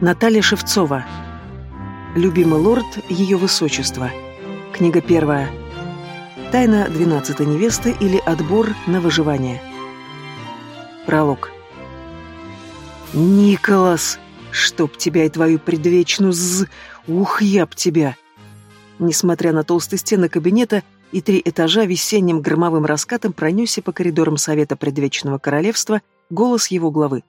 Наталья Шевцова. Любимый лорд Ее Высочества. Книга первая. Тайна двенадцатой невесты или отбор на выживание. Пролог. «Николас! Чтоб тебя и твою предвечную з... Ух, я б тебя!» Несмотря на толстые стены кабинета и три этажа, весенним громовым раскатом пронесся по коридорам Совета Предвечного Королевства голос его главы.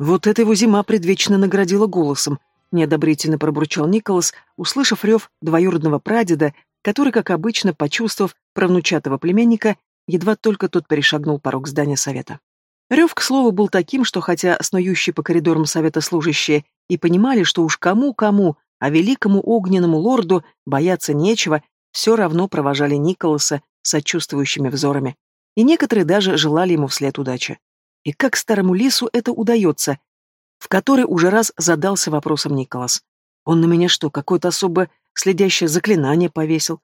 Вот эта его зима предвечно наградила голосом, неодобрительно пробурчал Николас, услышав рев двоюродного прадеда, который, как обычно, почувствовав правнучатого племянника, едва только тот перешагнул порог здания совета. Рев, к слову, был таким, что хотя снующие по коридорам совета служащие и понимали, что уж кому-кому, а великому огненному лорду бояться нечего, все равно провожали Николаса сочувствующими взорами. И некоторые даже желали ему вслед удачи. И как старому лису это удается? В который уже раз задался вопросом Николас. Он на меня что, какое-то особо следящее заклинание повесил?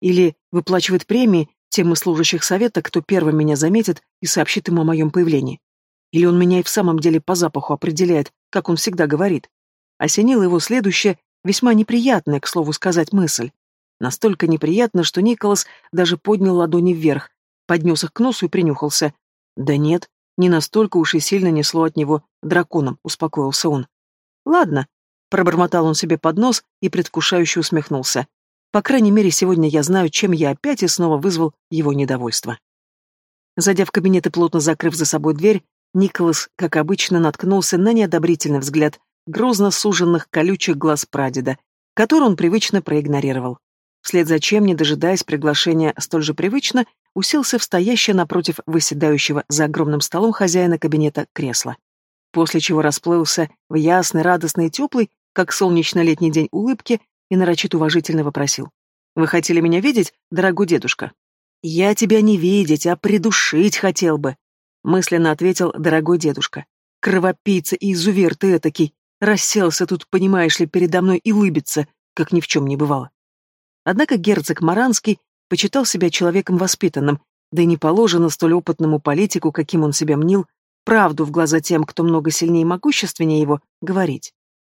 Или выплачивает премии тем из служащих совета, кто первым меня заметит и сообщит ему о моем появлении? Или он меня и в самом деле по запаху определяет, как он всегда говорит? Осенила его следующая, весьма неприятная, к слову сказать, мысль. Настолько неприятно, что Николас даже поднял ладони вверх, поднес их к носу и принюхался. Да нет, не настолько уж и сильно несло от него драконом, успокоился он. Ладно, пробормотал он себе под нос и предвкушающе усмехнулся. По крайней мере, сегодня я знаю, чем я опять и снова вызвал его недовольство. Зайдя в кабинет и плотно закрыв за собой дверь, Николас, как обычно, наткнулся на неодобрительный взгляд грозно суженных колючих глаз прадеда, который он привычно проигнорировал. Вслед за чем, не дожидаясь приглашения столь же привычно, уселся в стоящее напротив выседающего за огромным столом хозяина кабинета кресло. После чего расплылся в ясный, радостный и теплый, как солнечный летний день улыбки, и нарочито уважительно вопросил. «Вы хотели меня видеть, дорогой дедушка?» «Я тебя не видеть, а придушить хотел бы», — мысленно ответил дорогой дедушка. «Кровопийца и изувер ты этакий, расселся тут, понимаешь ли, передо мной и лыбится, как ни в чем не бывало». Однако герцог Маранский почитал себя человеком воспитанным, да и не положено столь опытному политику, каким он себя мнил, правду в глаза тем, кто много сильнее и могущественнее его, говорить.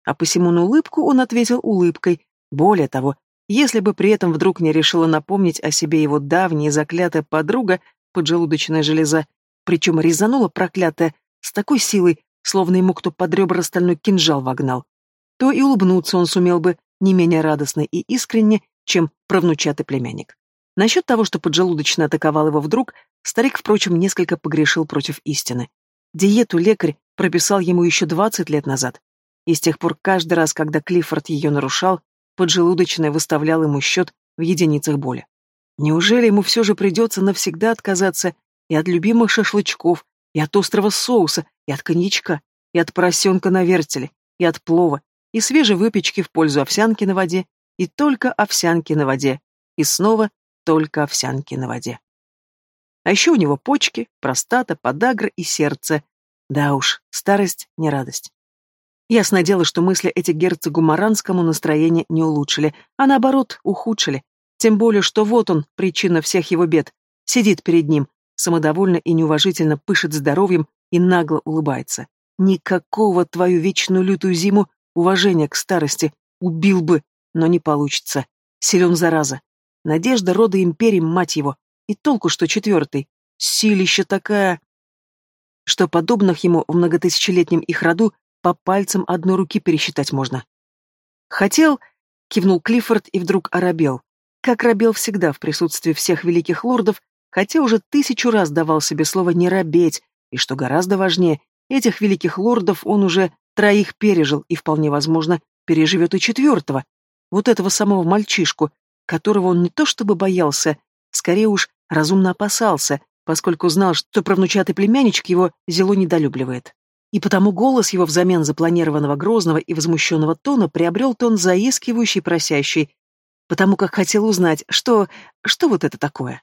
А посему на улыбку он ответил улыбкой. Более того, если бы при этом вдруг не решила напомнить о себе его давняя заклятая подруга, поджелудочная железа, причем резанула проклятая с такой силой, словно ему кто под ребра стальной кинжал вогнал, то и улыбнуться он сумел бы не менее радостно и искренне, чем правнучатый племянник. Насчет того, что поджелудочно атаковал его вдруг, старик, впрочем, несколько погрешил против истины. Диету лекарь прописал ему еще двадцать лет назад. И с тех пор каждый раз, когда Клиффорд ее нарушал, поджелудочная выставлял ему счет в единицах боли. Неужели ему все же придется навсегда отказаться и от любимых шашлычков, и от острого соуса, и от коньячка, и от поросенка на вертеле, и от плова, и свежей выпечки в пользу овсянки на воде, и только овсянки на воде, и снова только овсянки на воде. А еще у него почки, простата, подагра и сердце. Да уж, старость не радость. Ясное дело, что мысли эти герцогу Маранскому настроение не улучшили, а наоборот, ухудшили. Тем более, что вот он, причина всех его бед, сидит перед ним, самодовольно и неуважительно пышет здоровьем и нагло улыбается. Никакого твою вечную лютую зиму уважения к старости. Убил бы, но не получится. Силен зараза. Надежда рода империи, мать его. И толку, что четвертый. Силища такая... Что подобных ему в многотысячелетнем их роду по пальцам одной руки пересчитать можно. Хотел, кивнул Клиффорд и вдруг оробел. Как робел всегда в присутствии всех великих лордов, хотя уже тысячу раз давал себе слово не робеть, и, что гораздо важнее, этих великих лордов он уже троих пережил и, вполне возможно, переживет и четвертого, вот этого самого мальчишку, которого он не то чтобы боялся, скорее уж разумно опасался, поскольку знал, что правнучатый племянничек его зело недолюбливает. И потому голос его взамен запланированного грозного и возмущенного тона приобрел тон заискивающий, просящий, потому как хотел узнать, что... что вот это такое.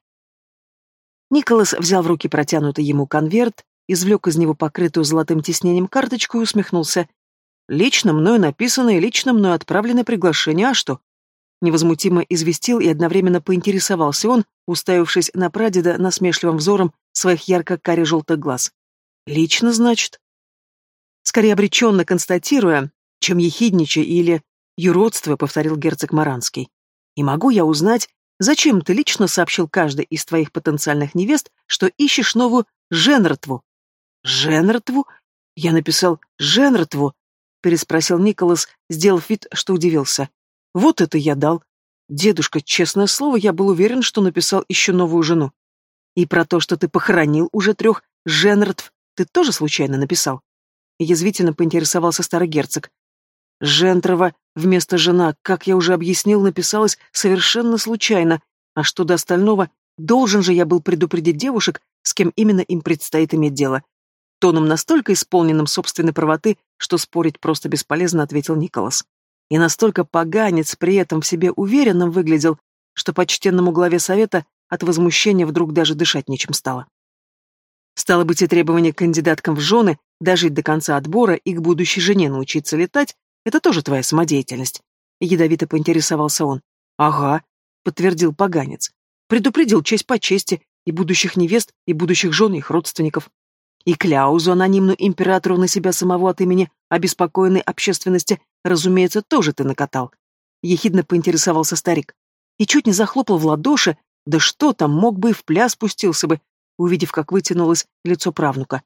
Николас взял в руки протянутый ему конверт, извлек из него покрытую золотым тиснением карточку и усмехнулся. «Лично мною написано и лично мною отправленное приглашение, а что? Невозмутимо известил и одновременно поинтересовался он, уставившись на прадеда насмешливым взором своих ярко-каре-желтых глаз. «Лично, значит?» Скорее обреченно констатируя, чем ехидничая или юродство, повторил герцог Маранский. И могу я узнать, зачем ты лично сообщил каждой из твоих потенциальных невест, что ищешь новую женртву? Женртву? Я написал женртву, переспросил Николас, сделав вид, что удивился. Вот это я дал. Дедушка, честное слово, я был уверен, что написал еще новую жену. И про то, что ты похоронил уже трех женртв, ты тоже случайно написал? Язвительно поинтересовался старый герцог. Жентрова вместо жена, как я уже объяснил, написалась совершенно случайно, а что до остального, должен же я был предупредить девушек, с кем именно им предстоит иметь дело. Тоном настолько исполненным собственной правоты, что спорить просто бесполезно, ответил Николас. И настолько поганец при этом в себе уверенным выглядел, что почтенному главе совета от возмущения вдруг даже дышать нечем стало. Стало быть, и требование кандидаткам в жены дожить до конца отбора и к будущей жене научиться летать — это тоже твоя самодеятельность. Ядовито поинтересовался он. Ага, подтвердил поганец. Предупредил честь по чести и будущих невест, и будущих жен, и их родственников. И кляузу анонимную императору на себя самого от имени обеспокоенной общественности, разумеется, тоже ты накатал. Ехидно поинтересовался старик. И чуть не захлопал в ладоши, да что там, мог бы и в пляс спустился бы, увидев, как вытянулось лицо правнука.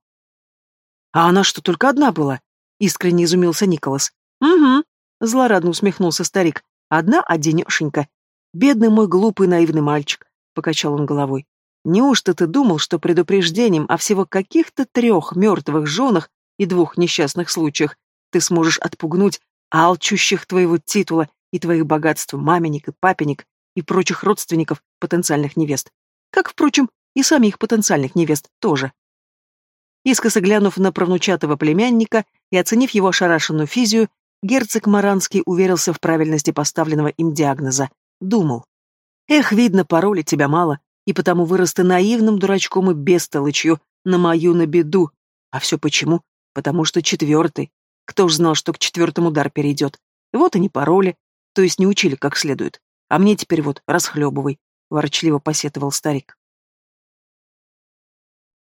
«А она что, только одна была?» — искренне изумился Николас. «Угу», — злорадно усмехнулся старик. «Одна одинешенька. Бедный мой глупый наивный мальчик», — покачал он головой. «Неужто ты думал, что предупреждением о всего каких-то трех мертвых женах и двух несчастных случаях ты сможешь отпугнуть алчущих твоего титула и твоих богатств маменек и папенек и прочих родственников потенциальных невест, как, впрочем, и самих потенциальных невест тоже. Искоса глянув на правнучатого племянника и оценив его ошарашенную физию, герцог Маранский уверился в правильности поставленного им диагноза. Думал. Эх, видно, пароли тебя мало, и потому вырос ты наивным дурачком и бестолочью, на мою на беду. А все почему? Потому что четвертый. Кто ж знал, что к четвертому удар перейдет? Вот и не пароли, то есть не учили как следует. А мне теперь вот расхлебывай, ворчливо посетовал старик.